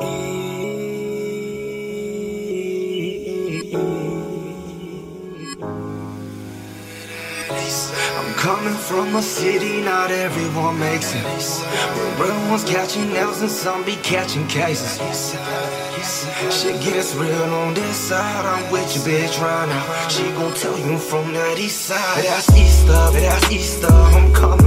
I'm coming from a city not everyone makes it. Where real ones catching nails and some be catching cases. Shit gets real on this side. I'm with your bitch right now. She gon' tell you from that east side. That's east of, that's east of. I'm coming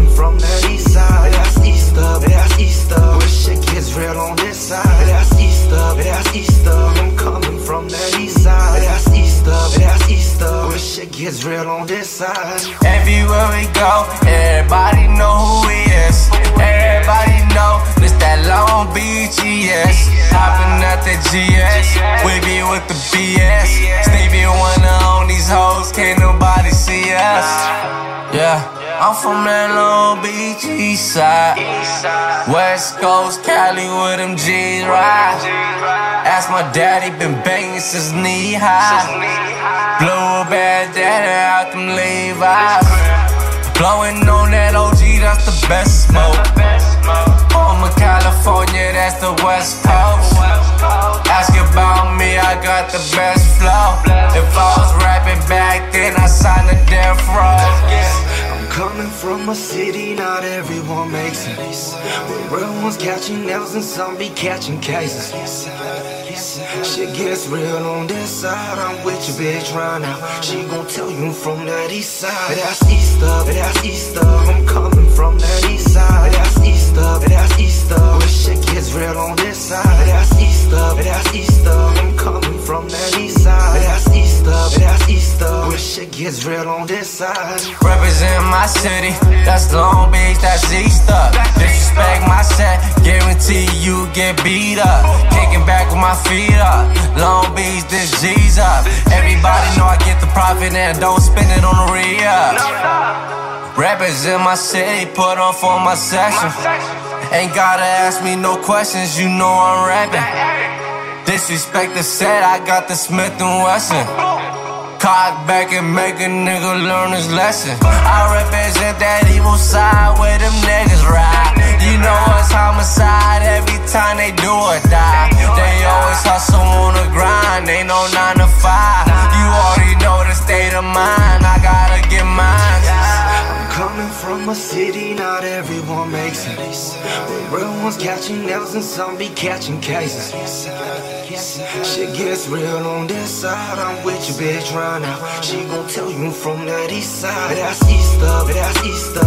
that's east of. I'm coming from that east side. That's east of, that's east of. Where shit gets real on this side. Everywhere we go, everybody know who we is. Everybody know this that Long Beach yes. Hopping at the GS, we be with the BS. Stevie Wonder on these hoes, can't nobody us. Yeah, I'm from that Long Beach east side. West Coast, Cali with them G's right. Ask my daddy, been banging since knee high. Blew a bad daddy out them Levi's. Blowing on that OG, that's the best smoke. Home of California, that's the West Coast. Ask about me, I got the best flow. If I was then, I signed a death row. I'm coming from a city not everyone makes it. Where real ones catching nails and some be catching cases. Shit gets real on this side. I'm with your bitch right now. She gon' tell you from that east side. That's east of, that's east of. I'm coming from that east side. That's east of, that's east of. Where shit gets real on this side. That's east of, that's east of. I'm coming from that east side. Of. Where shit gets real on this side. Represent my city, that's Long Beach, that's East up. Disrespect my set, guarantee you get beat up. Kicking back with my feet up. Long Beach, this G's up. Everybody know I get the profit and don't spend it on the re up. Represent my city, put on for my section. Ain't gotta ask me no questions, you know I'm rapping. Disrespect the set, I got the Smith and Wesson. Cock back and make a nigga learn his lesson. I represent that evil side where them niggas ride. You know it's homicide every time they do or die. They always hustle on the grind, ain't no nine to five. You already know the state of mind, I gotta get mine. I'm coming from a city not everyone makes it. Real ones catching nails and some be catching cases. Shit gets real on this side. I'm with your bitch right now. She gon' tell you from that east side. That's east of, that's east of.